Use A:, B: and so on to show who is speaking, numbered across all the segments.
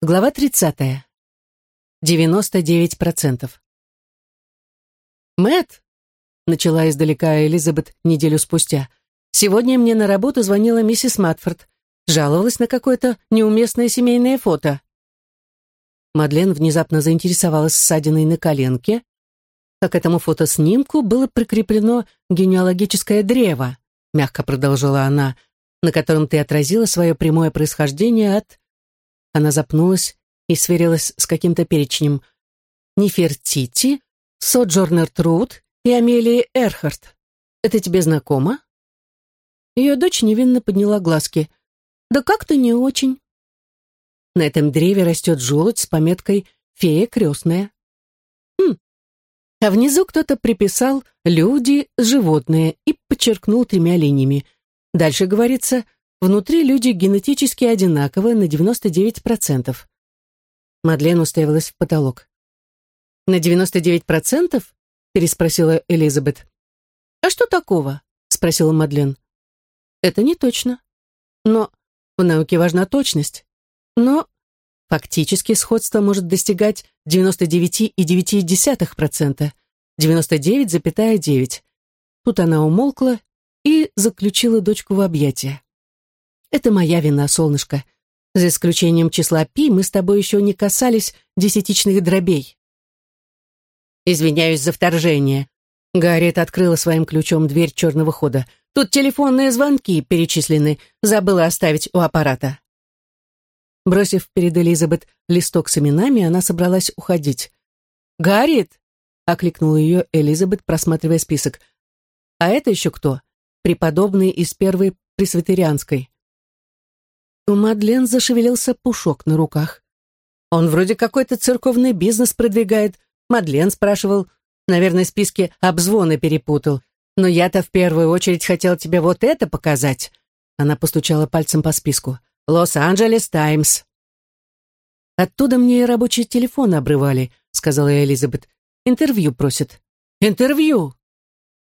A: Глава 30. 99%. Мэт, начала издалека Элизабет неделю спустя, сегодня мне на работу звонила миссис Матфорд, жаловалась на какое-то неуместное семейное фото. Мадлен внезапно заинтересовалась ссадиной на коленке, а к этому фотоснимку было прикреплено генеалогическое древо, мягко продолжила она, на котором ты отразила свое прямое происхождение от она запнулась и сверилась с каким-то перечнем. Нефертити, Соджорнер Труд и Амелия Эрхард. Это тебе знакомо? Ее дочь невинно подняла глазки. Да как-то не очень. На этом древе растет желудь с пометкой «Фея крестная». Хм. А внизу кто-то приписал «люди», «животные» и подчеркнул тремя линиями. Дальше говорится Внутри люди генетически одинаковы на 99%. Мадлен уставилась в потолок. «На 99%?» — переспросила Элизабет. «А что такого?» — спросила Мадлен. «Это не точно. Но в науке важна точность. Но фактически сходство может достигать 99,9%, 99,9%. Тут она умолкла и заключила дочку в объятия. Это моя вина, солнышко. За исключением числа пи мы с тобой еще не касались десятичных дробей. Извиняюсь за вторжение. Гарриет открыла своим ключом дверь черного хода. Тут телефонные звонки перечислены. Забыла оставить у аппарата. Бросив перед Элизабет листок с именами, она собралась уходить. «Гарриет!» — окликнула ее Элизабет, просматривая список. «А это еще кто?» «Преподобный из первой пресвитерианской». У Мадлен зашевелился пушок на руках. «Он вроде какой-то церковный бизнес продвигает», Мадлен спрашивал. «Наверное, списки обзвоны перепутал. Но я-то в первую очередь хотел тебе вот это показать». Она постучала пальцем по списку. «Лос-Анджелес Таймс». «Оттуда мне и рабочий телефон обрывали», — сказала Элизабет. «Интервью просят». «Интервью?»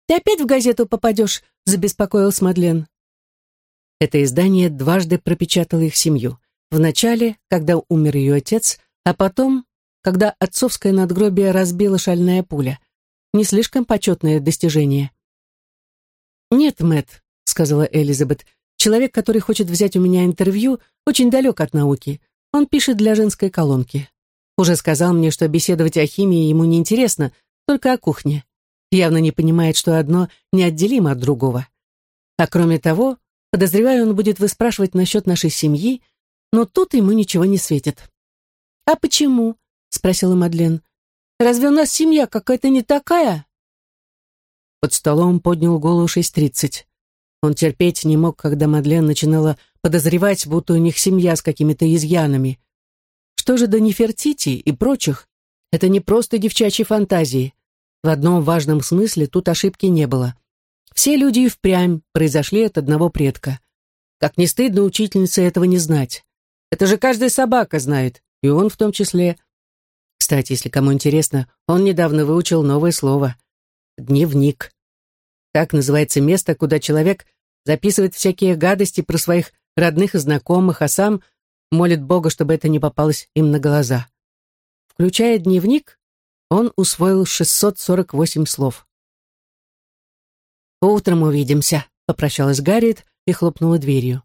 A: «Ты опять в газету попадешь?» — забеспокоилась Мадлен. Это издание дважды пропечатало их семью. Вначале, когда умер ее отец, а потом, когда отцовское надгробие разбила шальная пуля. Не слишком почетное достижение. «Нет, Мэтт», — сказала Элизабет, «человек, который хочет взять у меня интервью, очень далек от науки. Он пишет для женской колонки. Уже сказал мне, что беседовать о химии ему не интересно, только о кухне. Явно не понимает, что одно неотделимо от другого. А кроме того, Подозреваю, он будет выспрашивать насчет нашей семьи, но тут ему ничего не светит. «А почему?» — спросила Мадлен. «Разве у нас семья какая-то не такая?» Под столом поднял голову шесть тридцать. Он терпеть не мог, когда Мадлен начинала подозревать, будто у них семья с какими-то изъянами. Что же до Нефертити и прочих? Это не просто девчачьи фантазии. В одном важном смысле тут ошибки не было. Все люди и впрямь произошли от одного предка. Как не стыдно учительнице этого не знать. Это же каждая собака знает, и он в том числе. Кстати, если кому интересно, он недавно выучил новое слово. Дневник. Так называется место, куда человек записывает всякие гадости про своих родных и знакомых, а сам молит Бога, чтобы это не попалось им на глаза. Включая дневник, он усвоил 648 слов. «Утром увидимся», — попрощалась Гарриет и хлопнула дверью.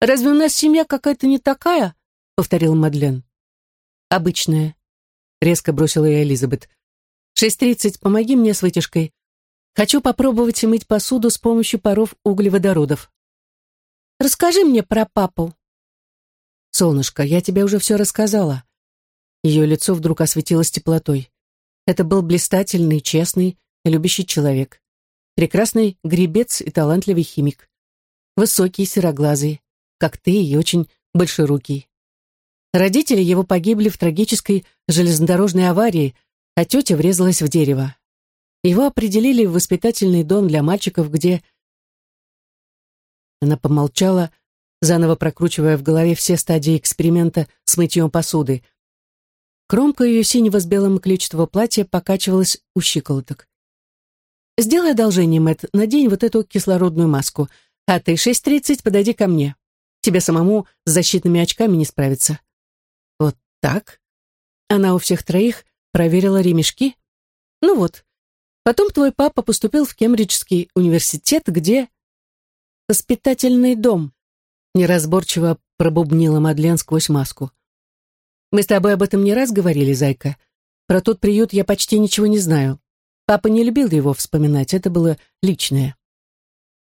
A: «Разве у нас семья какая-то не такая?» — повторил Мадлен. «Обычная», — резко бросила я Элизабет. «Шесть тридцать, помоги мне с вытяжкой. Хочу попробовать мыть посуду с помощью паров углеводородов». «Расскажи мне про папу». «Солнышко, я тебе уже все рассказала». Ее лицо вдруг осветилось теплотой. Это был блистательный, честный любящий человек прекрасный гребец и талантливый химик. Высокий, сероглазый, как ты и очень большерукий. Родители его погибли в трагической железнодорожной аварии, а тетя врезалась в дерево. Его определили в воспитательный дом для мальчиков, где... Она помолчала, заново прокручивая в голове все стадии эксперимента с мытьем посуды. Кромка ее синего с белым клетчатого платья покачивалась у щиколоток. Сделай одолжение, Мэтт, надень вот эту кислородную маску, а ты 6.30 подойди ко мне. Тебе самому с защитными очками не справиться. Вот так? Она у всех троих проверила ремешки? Ну вот. Потом твой папа поступил в Кембриджский университет, где... Воспитательный дом. Неразборчиво пробубнила Мадлен сквозь маску. Мы с тобой об этом не раз говорили, зайка. Про тот приют я почти ничего не знаю. Папа не любил его вспоминать, это было личное.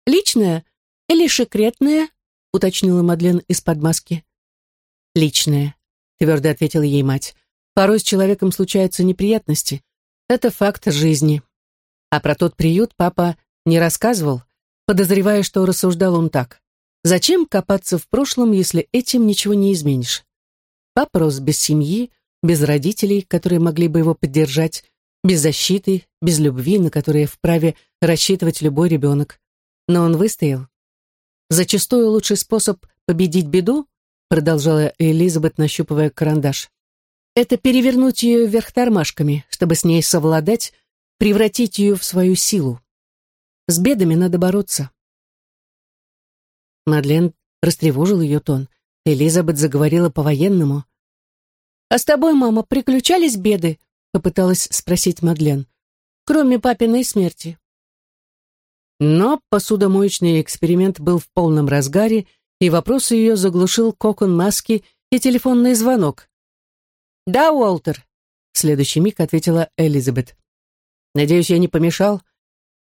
A: Личное или секретное? уточнила Мадлен из-под маски. Личное, твердо ответила ей мать. Порой с человеком случаются неприятности. Это факт жизни. А про тот приют папа не рассказывал, подозревая, что рассуждал он так. Зачем копаться в прошлом, если этим ничего не изменишь? Папа рос без семьи, без родителей, которые могли бы его поддержать, без защиты, без любви, на которые вправе рассчитывать любой ребенок. Но он выстоял. Зачастую лучший способ победить беду, продолжала Элизабет, нащупывая карандаш, это перевернуть ее вверх тормашками, чтобы с ней совладать, превратить ее в свою силу. С бедами надо бороться. Мадлен растревожил ее тон. Элизабет заговорила по-военному. «А с тобой, мама, приключались беды?» Попыталась спросить Мадлен. «Кроме папиной смерти». Но посудомоечный эксперимент был в полном разгаре, и вопрос ее заглушил кокон маски и телефонный звонок. «Да, Уолтер», — в следующий миг ответила Элизабет. «Надеюсь, я не помешал?»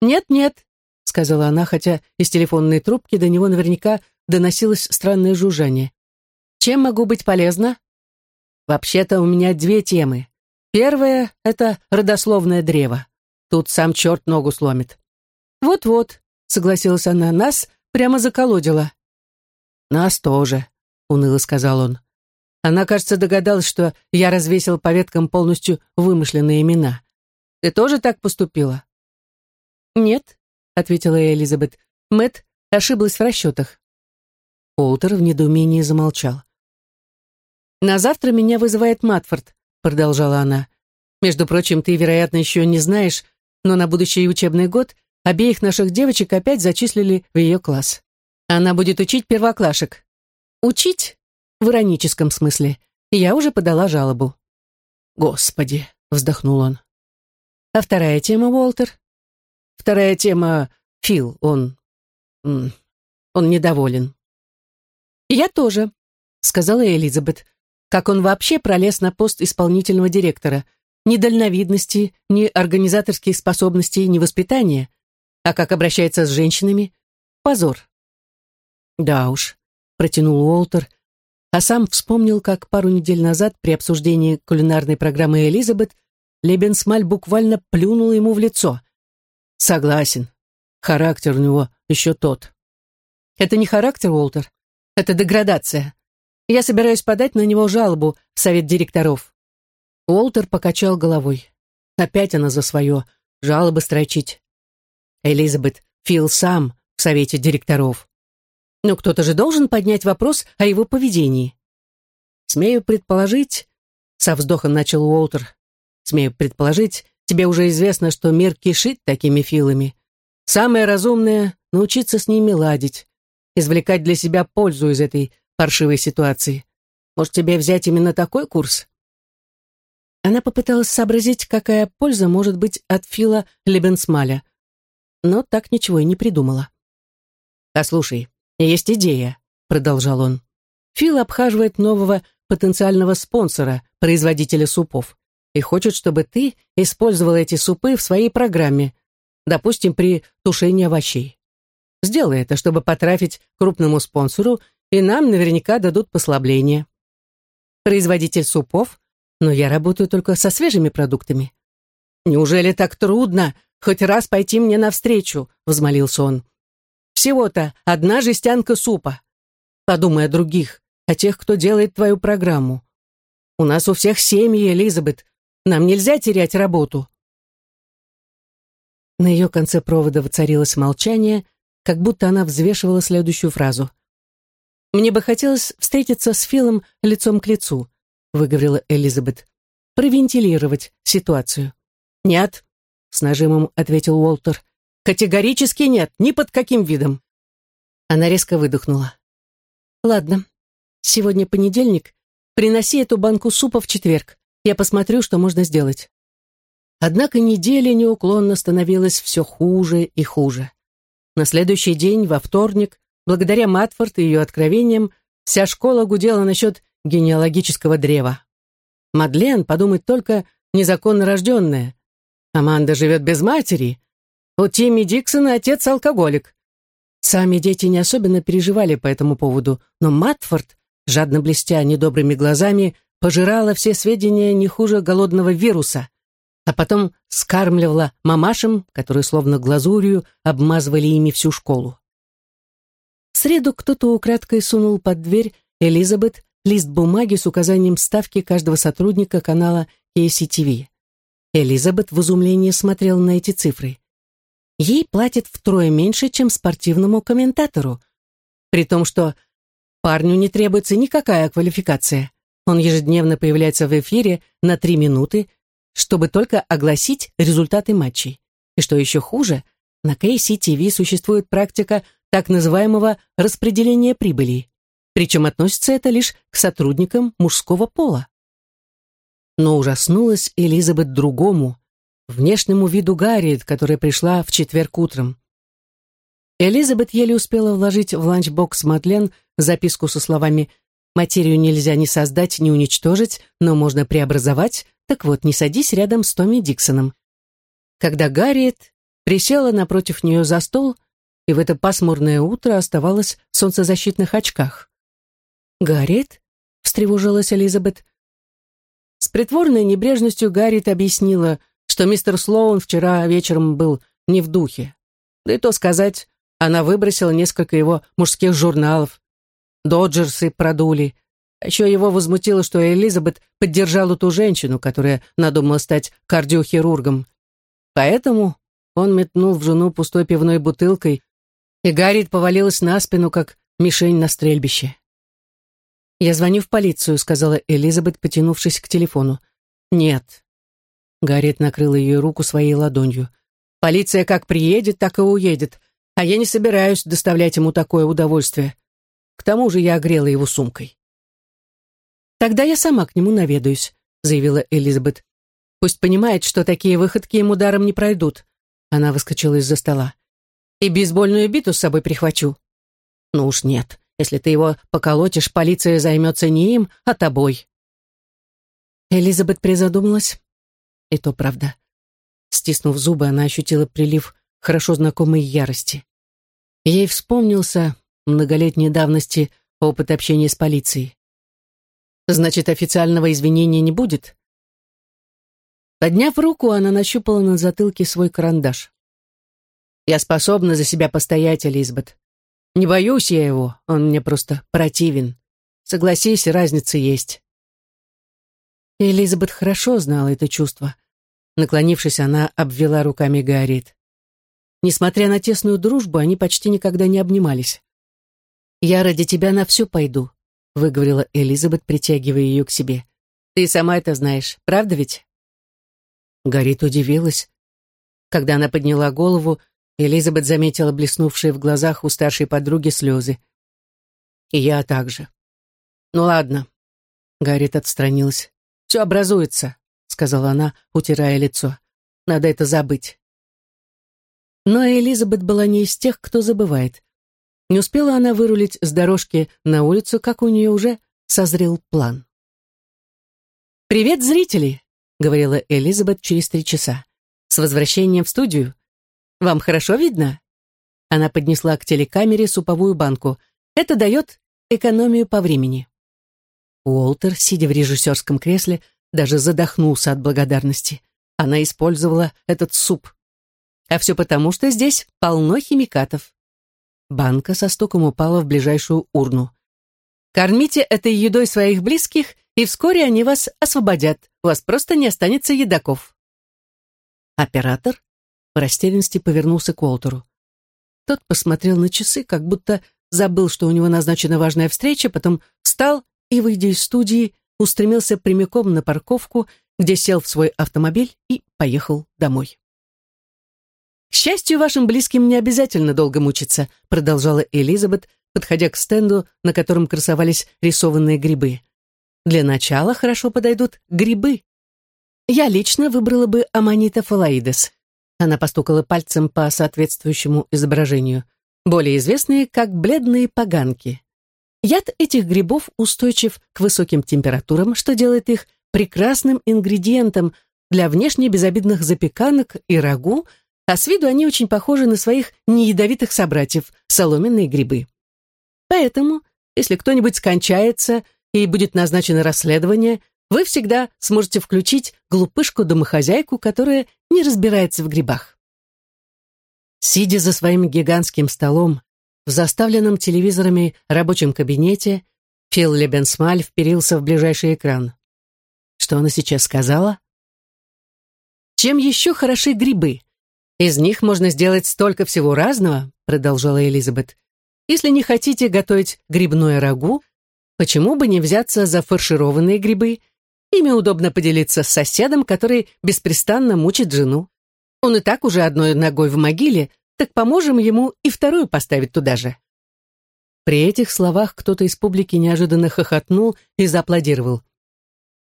A: «Нет-нет», — сказала она, хотя из телефонной трубки до него наверняка доносилось странное жужжание. Чем могу быть полезна? Вообще-то у меня две темы. Первая — это родословное древо. Тут сам черт ногу сломит. Вот-вот, согласилась она, нас прямо заколодила. Нас тоже, уныло сказал он. Она, кажется, догадалась, что я развесил по веткам полностью вымышленные имена. Ты тоже так поступила? Нет, ответила Элизабет. Мэт ошиблась в расчетах. Уолтер в недоумении замолчал. «На завтра меня вызывает Матфорд», — продолжала она. «Между прочим, ты, вероятно, еще не знаешь, но на будущий учебный год обеих наших девочек опять зачислили в ее класс. Она будет учить первоклашек. Учить в ироническом смысле. Я уже подала жалобу». «Господи», — вздохнул он. «А вторая тема, Уолтер?» «Вторая тема — Фил, он... он недоволен». «Я тоже», — сказала Элизабет как он вообще пролез на пост исполнительного директора. Ни дальновидности, ни организаторских способностей, ни воспитания. А как обращается с женщинами? Позор. Да уж, протянул Уолтер, а сам вспомнил, как пару недель назад при обсуждении кулинарной программы Элизабет Лебенсмаль буквально плюнул ему в лицо. Согласен. Характер у него еще тот. Это не характер, Уолтер. Это деградация. Я собираюсь подать на него жалобу в совет директоров». Уолтер покачал головой. Опять она за свое. Жалобы строчить. Элизабет, Фил сам в совете директоров. Но кто-то же должен поднять вопрос о его поведении. Смею предположить, со вздохом начал Уолтер, смею предположить, тебе уже известно, что мир кишит такими филами. Самое разумное — научиться с ними ладить, извлекать для себя пользу из этой паршивой ситуации. Может, тебе взять именно такой курс?» Она попыталась сообразить, какая польза может быть от Фила Лебенсмаля, но так ничего и не придумала. «Послушай, есть идея», — продолжал он. «Фил обхаживает нового потенциального спонсора, производителя супов, и хочет, чтобы ты использовал эти супы в своей программе, допустим, при тушении овощей. Сделай это, чтобы потрафить крупному спонсору и нам наверняка дадут послабление. Производитель супов, но я работаю только со свежими продуктами. Неужели так трудно хоть раз пойти мне навстречу, взмолился он. Всего-то одна жестянка супа. Подумай о других, о тех, кто делает твою программу. У нас у всех семьи, Элизабет. Нам нельзя терять работу. На ее конце провода воцарилось молчание, как будто она взвешивала следующую фразу — «Мне бы хотелось встретиться с Филом лицом к лицу», выговорила Элизабет. «Провентилировать ситуацию». «Нет», с нажимом ответил Уолтер. «Категорически нет, ни под каким видом». Она резко выдохнула. Ладно, сегодня понедельник. Приноси эту банку супа в четверг. Я посмотрю, что можно сделать. Однако неделя неуклонно становилась все хуже и хуже. На следующий день, во вторник, благодаря Матфорд и ее откровениям, вся школа гудела насчет генеалогического древа. Мадлен, подумать только, незаконно рожденная. Аманда живет без матери. У Тимми Диксона отец алкоголик. Сами дети не особенно переживали по этому поводу, но Матфорд, жадно блестя недобрыми глазами, пожирала все сведения не хуже голодного вируса, а потом скармливала мамашам, которые словно глазурью обмазывали ими всю школу. Среду кто-то украдкой сунул под дверь Элизабет лист бумаги с указанием ставки каждого сотрудника канала KCTV. Элизабет в изумлении смотрела на эти цифры ей платят втрое меньше, чем спортивному комментатору. При том, что парню не требуется никакая квалификация. Он ежедневно появляется в эфире на три минуты, чтобы только огласить результаты матчей. И что еще хуже, на KCTV существует практика так называемого распределения прибыли. Причем относится это лишь к сотрудникам мужского пола. Но ужаснулась Элизабет другому, внешнему виду Гарриет, которая пришла в четверг утром. Элизабет еле успела вложить в ланчбокс Мадлен записку со словами «Материю нельзя ни создать, ни уничтожить, но можно преобразовать, так вот, не садись рядом с Томми Диксоном». Когда Гарриет присела напротив нее за стол и в это пасмурное утро оставалась в солнцезащитных очках. «Гарриет?» — встревожилась Элизабет. С притворной небрежностью Гарриет объяснила — что мистер Слоун вчера вечером был не в духе. Да и то сказать, она выбросила несколько его мужских журналов. Доджерсы продули. Еще его возмутило, что Элизабет поддержала ту женщину, которая надумала стать кардиохирургом. Поэтому он метнул в жену пустой пивной бутылкой, и Гарриет повалилась на спину, как мишень на стрельбище. «Я звоню в полицию», — сказала Элизабет, потянувшись к телефону. «Нет, Гарриет накрыла ее руку своей ладонью. «Полиция как приедет, так и уедет, а я не собираюсь доставлять ему такое удовольствие. К тому же я огрела его сумкой». «Тогда я сама к нему наведаюсь», — заявила Элизабет. «Пусть понимает, что такие выходки ему даром не пройдут». Она выскочила из-за стола. «И бейсбольную биту с собой прихвачу». «Ну уж нет. Если ты его поколотишь, полиция займется не им, а тобой». Элизабет призадумалась. И то правда. Стиснув зубы, она ощутила прилив хорошо знакомой ярости. Ей вспомнился многолетней давности опыт общения с полицией. Значит, официального извинения не будет? Подняв руку, она нащупала на затылке свой карандаш. «Я способна за себя постоять, Элизабет. Не боюсь я его, он мне просто противен. Согласись, разница есть». Элизабет хорошо знала это чувство. Наклонившись, она обвела руками Гарриет. Несмотря на тесную дружбу, они почти никогда не обнимались. «Я ради тебя на все пойду», — выговорила Элизабет, притягивая ее к себе. «Ты сама это знаешь, правда ведь?» Гарриет удивилась. Когда она подняла голову, Элизабет заметила блеснувшие в глазах у старшей подруги слезы. «И я также». «Ну ладно». Гарриет отстранилась. «Все образуется сказала она, утирая лицо. «Надо это забыть». Но Элизабет была не из тех, кто забывает. Не успела она вырулить с дорожки на улицу, как у нее уже созрел план. «Привет, зрители!» — говорила Элизабет через три часа. «С возвращением в студию. Вам хорошо видно?» Она поднесла к телекамере суповую банку. «Это дает экономию по времени». Уолтер, сидя в режиссерском кресле, даже задохнулся от благодарности. Она использовала этот суп. А все потому, что здесь полно химикатов. Банка со стуком упала в ближайшую урну. Кормите этой едой своих близких, и вскоре они вас освободят. У вас просто не останется едоков. Оператор в растерянности повернулся к Уолтеру. Тот посмотрел на часы, как будто забыл, что у него назначена важная встреча, потом встал и, выйдя из студии, устремился прямиком на парковку, где сел в свой автомобиль и поехал домой. «К счастью, вашим близким не обязательно долго мучиться», продолжала Элизабет, подходя к стенду, на котором красовались рисованные грибы. Для начала хорошо подойдут грибы. Я лично выбрала бы аманита фалаидес. Она постукала пальцем по соответствующему изображению. Более известные как бледные поганки. Яд этих грибов устойчив к высоким температурам, что делает их прекрасным ингредиентом для внешне безобидных запеканок и рагу, а с виду они очень похожи на своих неядовитых собратьев – соломенные грибы. Поэтому, если кто-нибудь скончается и будет назначено расследование, вы всегда сможете включить глупышку-домохозяйку, которая не разбирается в грибах. Сидя за своим гигантским столом в заставленном телевизорами рабочем кабинете, Фил Лебенсмаль вперился в ближайший экран. Что она сейчас сказала? Чем еще хороши грибы? Из них можно сделать столько всего разного, продолжала Элизабет. Если не хотите готовить грибное рагу, почему бы не взяться за фаршированные грибы? Ими удобно поделиться с соседом, который беспрестанно мучит жену. Он и так уже одной ногой в могиле, так поможем ему и вторую поставить туда же. При этих словах кто-то из публики неожиданно хохотнул и зааплодировал.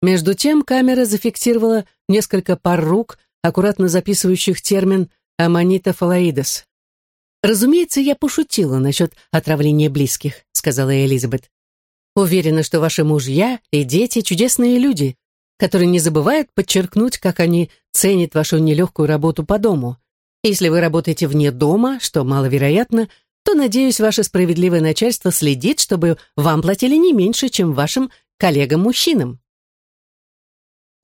A: Между тем камера зафиксировала несколько пар рук, аккуратно записывающих термин «аманита фалаидес». «Разумеется, я пошутила насчет отравления близких», — сказала Элизабет. «Уверена, что ваши мужья и дети — чудесные люди, которые не забывают подчеркнуть, как они ценят вашу нелегкую работу по дому. Если вы работаете вне дома, что маловероятно, то, надеюсь, ваше справедливое начальство следит, чтобы вам платили не меньше, чем вашим коллегам-мужчинам».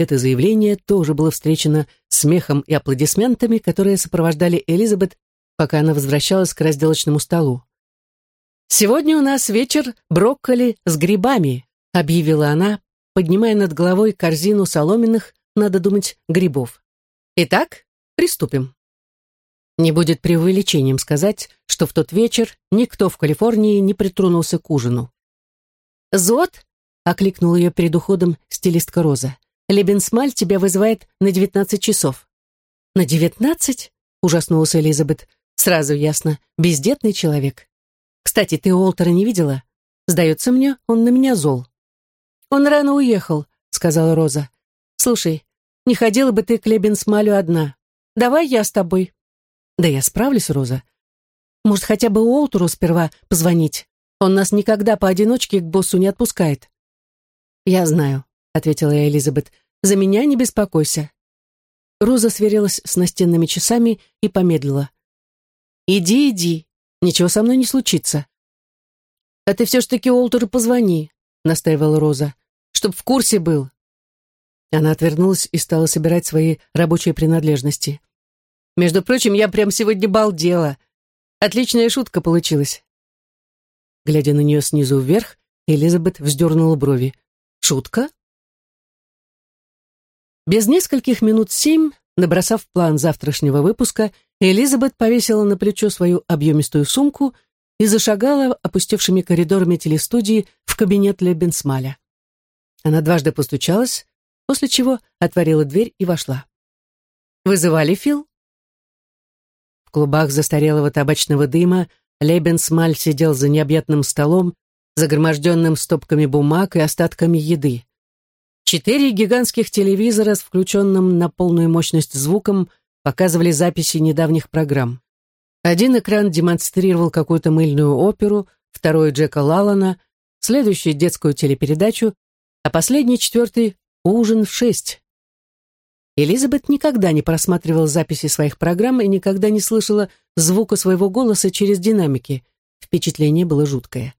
A: Это заявление тоже было встречено смехом и аплодисментами, которые сопровождали Элизабет пока она возвращалась к разделочному столу. «Сегодня у нас вечер брокколи с грибами», объявила она, поднимая над головой корзину соломенных, надо думать, грибов. «Итак, приступим». Не будет преувеличением сказать, что в тот вечер никто в Калифорнии не притронулся к ужину. «Зод!» — окликнул ее перед уходом стилистка Роза. «Лебенсмаль тебя вызывает на девятнадцать часов». «На девятнадцать?» — ужаснулась Элизабет. Сразу ясно, бездетный человек. Кстати, ты Уолтера не видела? Сдается мне, он на меня зол. Он рано уехал, сказала Роза. Слушай, не ходила бы ты к Лебенсмалю одна. Давай я с тобой. Да я справлюсь, Роза. Может, хотя бы Уолтеру сперва позвонить? Он нас никогда поодиночке к боссу не отпускает. Я знаю, ответила я Элизабет. За меня не беспокойся. Роза сверилась с настенными часами и помедлила. «Иди, иди, ничего со мной не случится». «А ты все ж таки Уолтеру позвони», — настаивала Роза, «чтоб в курсе был». Она отвернулась и стала собирать свои рабочие принадлежности. «Между прочим, я прям сегодня балдела. Отличная шутка получилась». Глядя на нее снизу вверх, Элизабет вздернула брови. «Шутка?» Без нескольких минут семь, набросав план завтрашнего выпуска, Элизабет повесила на плечо свою объемистую сумку и зашагала опустевшими коридорами телестудии в кабинет Лебенсмаля. Она дважды постучалась, после чего отворила дверь и вошла. «Вызывали, Фил?» В клубах застарелого табачного дыма Лебенсмаль сидел за необъятным столом, загроможденным стопками бумаг и остатками еды. Четыре гигантских телевизора с включенным на полную мощность звуком – показывали записи недавних программ. Один экран демонстрировал какую-то мыльную оперу, второй Джека Лалана, следующий детскую телепередачу, а последний, четвертый, ужин в шесть. Элизабет никогда не просматривала записи своих программ и никогда не слышала звука своего голоса через динамики. Впечатление было жуткое.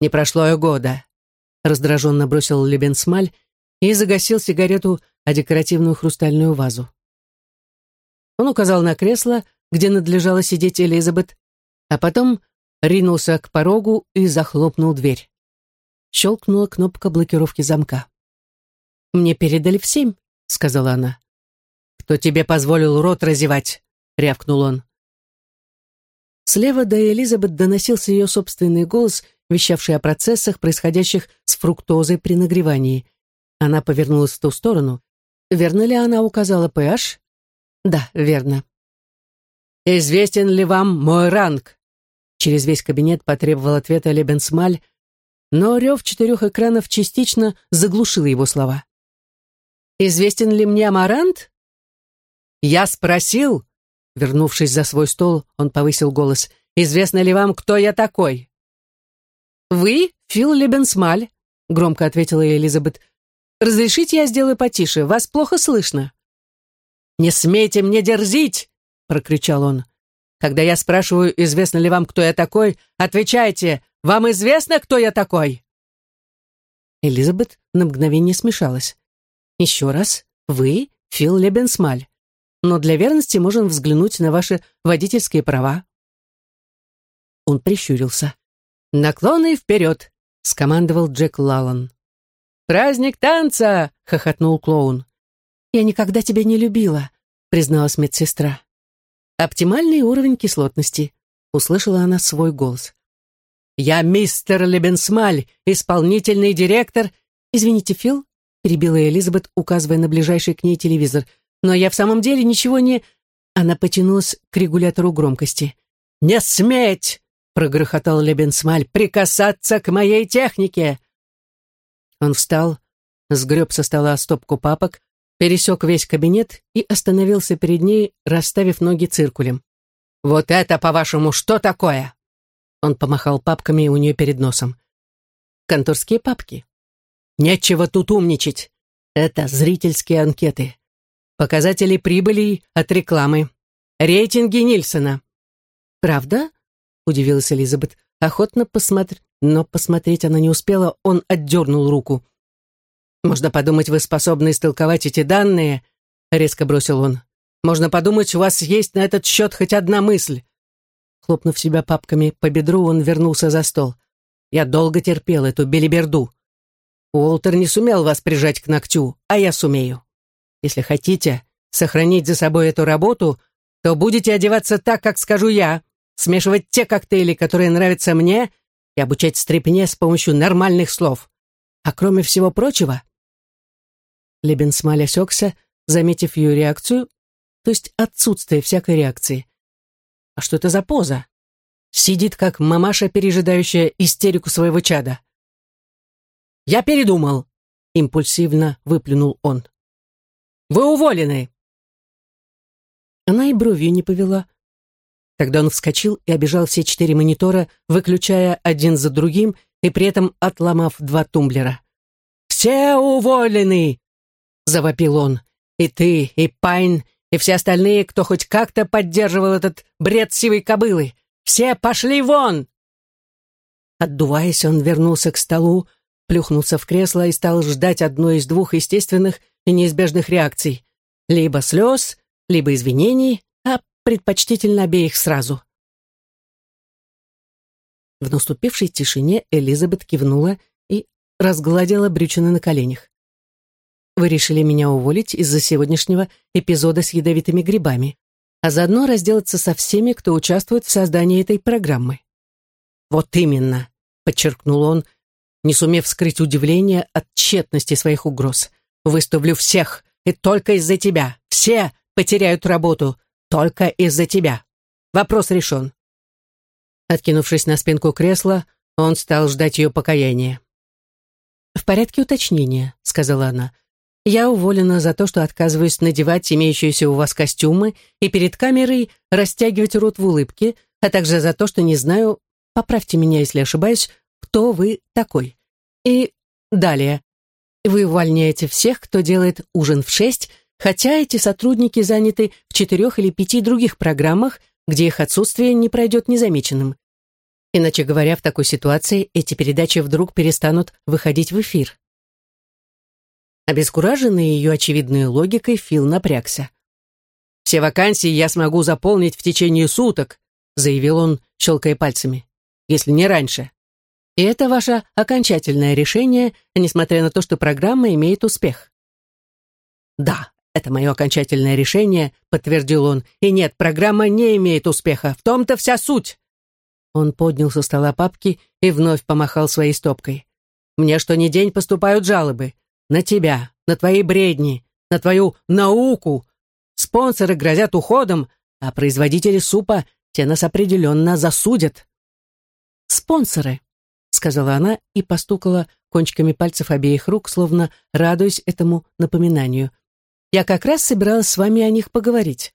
A: «Не прошло и года», — раздраженно бросил Лебенсмаль и загасил сигарету о декоративную хрустальную вазу. Он указал на кресло, где надлежало сидеть Элизабет, а потом ринулся к порогу и захлопнул дверь. Щелкнула кнопка блокировки замка. «Мне передали в семь», — сказала она. «Кто тебе позволил рот разевать?» — рявкнул он. Слева до Элизабет доносился ее собственный голос, вещавший о процессах, происходящих с фруктозой при нагревании. Она повернулась в ту сторону. Верно ли она указала pH? Да, верно. «Известен ли вам мой ранг?» Через весь кабинет потребовал ответа Лебенсмаль, но рев четырех экранов частично заглушил его слова. «Известен ли мне Амарант?» «Я спросил!» Вернувшись за свой стол, он повысил голос. «Известно ли вам, кто я такой?» «Вы Фил Лебенсмаль», — громко ответила Элизабет. «Разрешите, я сделаю потише, вас плохо слышно». «Не смейте мне дерзить!» — прокричал он. «Когда я спрашиваю, известно ли вам, кто я такой, отвечайте, вам известно, кто я такой?» Элизабет на мгновение смешалась. «Еще раз, вы Фил Лебенсмаль, но для верности можем взглянуть на ваши водительские права». Он прищурился. «Наклоны вперед!» — скомандовал Джек Лалан. «Праздник танца!» — хохотнул клоун. «Я никогда тебя не любила», — призналась медсестра. «Оптимальный уровень кислотности», — услышала она свой голос. «Я мистер Лебенсмаль, исполнительный директор...» «Извините, Фил», — перебила Элизабет, указывая на ближайший к ней телевизор. «Но я в самом деле ничего не...» Она потянулась к регулятору громкости. «Не сметь!» — прогрохотал Лебенсмаль. «Прикасаться к моей технике!» Он встал, сгреб со стола стопку папок, пересек весь кабинет и остановился перед ней, расставив ноги циркулем. «Вот это, по-вашему, что такое?» Он помахал папками у нее перед носом. «Конторские папки. Нечего тут умничать. Это зрительские анкеты. Показатели прибыли от рекламы. Рейтинги Нильсона». «Правда?» — удивилась Элизабет. «Охотно посмотр...» Но посмотреть она не успела, он отдернул руку. «Можно подумать, вы способны истолковать эти данные», — резко бросил он. «Можно подумать, у вас есть на этот счет хоть одна мысль». Хлопнув себя папками по бедру, он вернулся за стол. «Я долго терпел эту белиберду. Уолтер не сумел вас прижать к ногтю, а я сумею. Если хотите сохранить за собой эту работу, то будете одеваться так, как скажу я, смешивать те коктейли, которые нравятся мне, и обучать стрепне с помощью нормальных слов. А кроме всего прочего, Лебенсмаль осекся, заметив ее реакцию, то есть отсутствие всякой реакции. А что это за поза? Сидит, как мамаша, пережидающая истерику своего чада. «Я передумал», — импульсивно выплюнул он. «Вы уволены!» Она и бровью не повела. Тогда он вскочил и обежал все четыре монитора, выключая один за другим и при этом отломав два тумблера. «Все уволены!» — завопил он. «И ты, и Пайн, и все остальные, кто хоть как-то поддерживал этот бред сивой кобылы. Все пошли вон!» Отдуваясь, он вернулся к столу, плюхнулся в кресло и стал ждать одной из двух естественных и неизбежных реакций. Либо слез, либо извинений, а предпочтительно обеих сразу. В наступившей тишине Элизабет кивнула и разгладила брючины на коленях. Вы решили меня уволить из-за сегодняшнего эпизода с ядовитыми грибами, а заодно разделаться со всеми, кто участвует в создании этой программы. Вот именно, подчеркнул он, не сумев скрыть удивление от тщетности своих угроз. Выставлю всех, и только из-за тебя. Все потеряют работу, только из-за тебя. Вопрос решен. Откинувшись на спинку кресла, он стал ждать ее покаяния. «В порядке уточнения», — сказала она. Я уволена за то, что отказываюсь надевать имеющиеся у вас костюмы и перед камерой растягивать рот в улыбке, а также за то, что не знаю, поправьте меня, если ошибаюсь, кто вы такой. И далее. Вы увольняете всех, кто делает ужин в шесть, хотя эти сотрудники заняты в четырех или пяти других программах, где их отсутствие не пройдет незамеченным. Иначе говоря, в такой ситуации эти передачи вдруг перестанут выходить в эфир. Обескураженный ее очевидной логикой, Фил напрягся. «Все вакансии я смогу заполнить в течение суток», заявил он, щелкая пальцами, «если не раньше. И это ваше окончательное решение, несмотря на то, что программа имеет успех». «Да, это мое окончательное решение», подтвердил он, «и нет, программа не имеет успеха, в том-то вся суть». Он поднял со стола папки и вновь помахал своей стопкой. «Мне что ни день поступают жалобы. На тебя, на твои бредни, на твою науку. Спонсоры грозят уходом, а производители супа те нас определенно засудят. спонсоры», — сказала она и постукала кончиками пальцев обеих рук, словно радуясь этому напоминанию. «Я как раз собиралась с вами о них поговорить.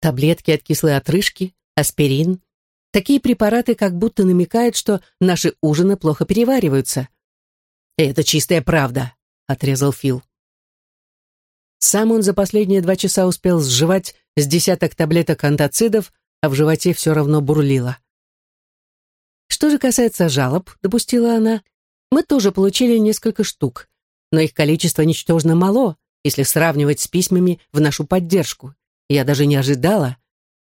A: Таблетки от кислой отрыжки, аспирин. Такие препараты как будто намекают, что наши ужины плохо перевариваются». «Это чистая правда», — отрезал Фил. Сам он за последние два часа успел сживать с десяток таблеток антацидов, а в животе все равно бурлило. Что же касается жалоб, допустила она, мы тоже получили несколько штук, но их количество ничтожно мало, если сравнивать с письмами в нашу поддержку. Я даже не ожидала.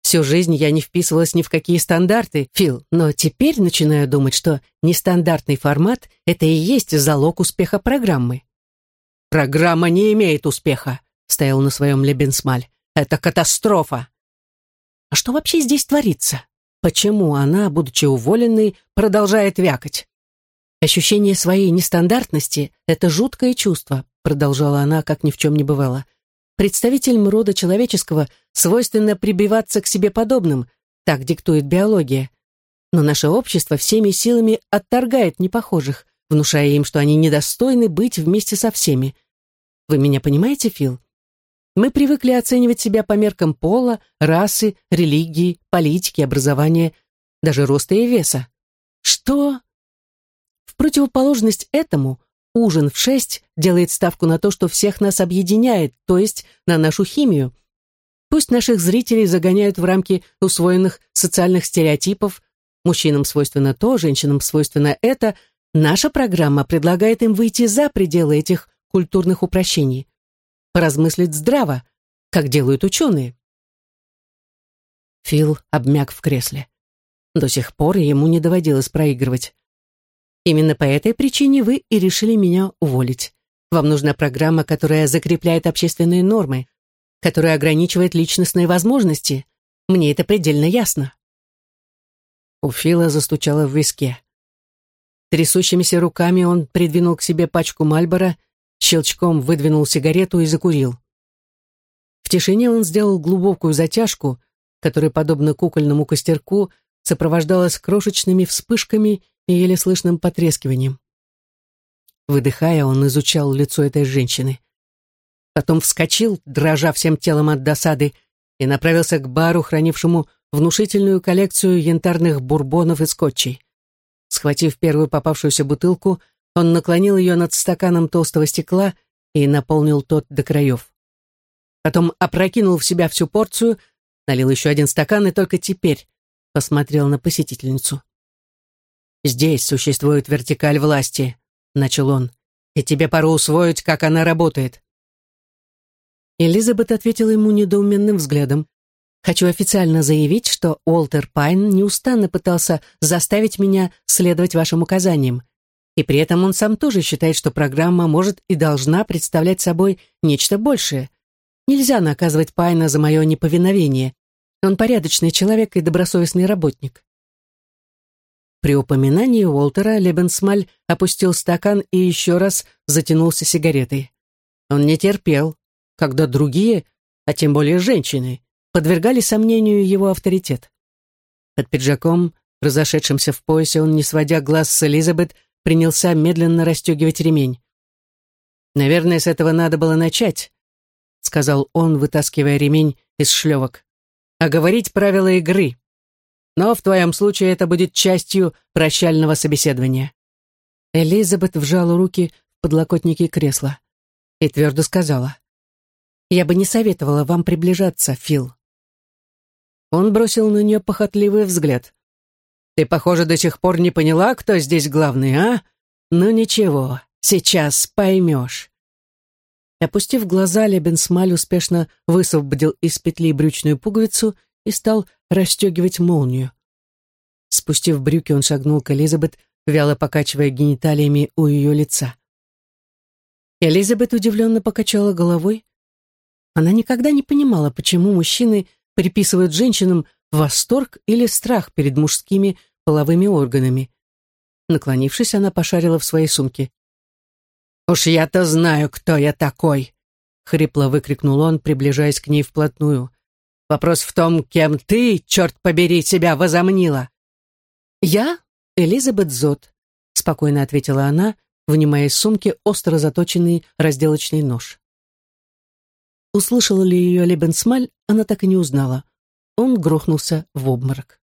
A: Всю жизнь я не вписывалась ни в какие стандарты, Фил, но теперь начинаю думать, что нестандартный формат — это и есть залог успеха программы. «Программа не имеет успеха», — стоял на своем Лебенсмаль. «Это катастрофа». А что вообще здесь творится? Почему она, будучи уволенной, продолжает вякать? Ощущение своей нестандартности — это жуткое чувство, продолжала она, как ни в чем не бывало. Представителям рода человеческого свойственно прибиваться к себе подобным, так диктует биология. Но наше общество всеми силами отторгает непохожих, внушая им, что они недостойны быть вместе со всеми. Вы меня понимаете, Фил? Мы привыкли оценивать себя по меркам пола, расы, религии, политики, образования, даже роста и веса. Что? В противоположность этому, ужин в шесть делает ставку на то, что всех нас объединяет, то есть на нашу химию. Пусть наших зрителей загоняют в рамки усвоенных социальных стереотипов, мужчинам свойственно то, женщинам свойственно это, наша программа предлагает им выйти за пределы этих культурных упрощений. Поразмыслить здраво, как делают ученые. Фил обмяк в кресле. До сих пор ему не доводилось проигрывать. Именно по этой причине вы и решили меня уволить. Вам нужна программа, которая закрепляет общественные нормы, которая ограничивает личностные возможности. Мне это предельно ясно. У Фила застучало в виске. Трясущимися руками он придвинул к себе пачку Мальбора, щелчком выдвинул сигарету и закурил. В тишине он сделал глубокую затяжку, которая, подобно кукольному костерку, сопровождалась крошечными вспышками и еле слышным потрескиванием. Выдыхая, он изучал лицо этой женщины. Потом вскочил, дрожа всем телом от досады, и направился к бару, хранившему внушительную коллекцию янтарных бурбонов и скотчей. Схватив первую попавшуюся бутылку, он наклонил ее над стаканом толстого стекла и наполнил тот до краев. Потом опрокинул в себя всю порцию, налил еще один стакан и только теперь посмотрел на посетительницу. «Здесь существует вертикаль власти», — начал он, «и тебе пора усвоить, как она работает». Элизабет ответила ему недоуменным взглядом. Хочу официально заявить, что Уолтер Пайн неустанно пытался заставить меня следовать вашим указаниям. И при этом он сам тоже считает, что программа может и должна представлять собой нечто большее. Нельзя наказывать Пайна за мое неповиновение. Он порядочный человек и добросовестный работник. При упоминании Уолтера Лебенсмаль опустил стакан и еще раз затянулся сигаретой. Он не терпел, когда другие, а тем более женщины, подвергали сомнению его авторитет. Под пиджаком, разошедшимся в поясе, он, не сводя глаз с Элизабет, принялся медленно расстегивать ремень. «Наверное, с этого надо было начать», — сказал он, вытаскивая ремень из шлевок. «А говорить правила игры. Но в твоем случае это будет частью прощального собеседования». Элизабет вжала руки в подлокотники кресла и твердо сказала. «Я бы не советовала вам приближаться, Фил. Он бросил на нее похотливый взгляд. «Ты, похоже, до сих пор не поняла, кто здесь главный, а? Ну ничего, сейчас поймешь». Опустив глаза, Лебенсмаль успешно высвободил из петли брючную пуговицу и стал расстегивать молнию. Спустив брюки, он шагнул к Элизабет, вяло покачивая гениталиями у ее лица. Элизабет удивленно покачала головой. Она никогда не понимала, почему мужчины приписывают женщинам восторг или страх перед мужскими половыми органами. Наклонившись, она пошарила в своей сумке. «Уж я-то знаю, кто я такой!» — хрипло выкрикнул он, приближаясь к ней вплотную. «Вопрос в том, кем ты, черт побери, себя возомнила!» «Я? Элизабет Зот», — спокойно ответила она, вынимая из сумки остро заточенный разделочный нож. Услышала ли ее Лебенсмаль, она так и не узнала. Он грохнулся в обморок.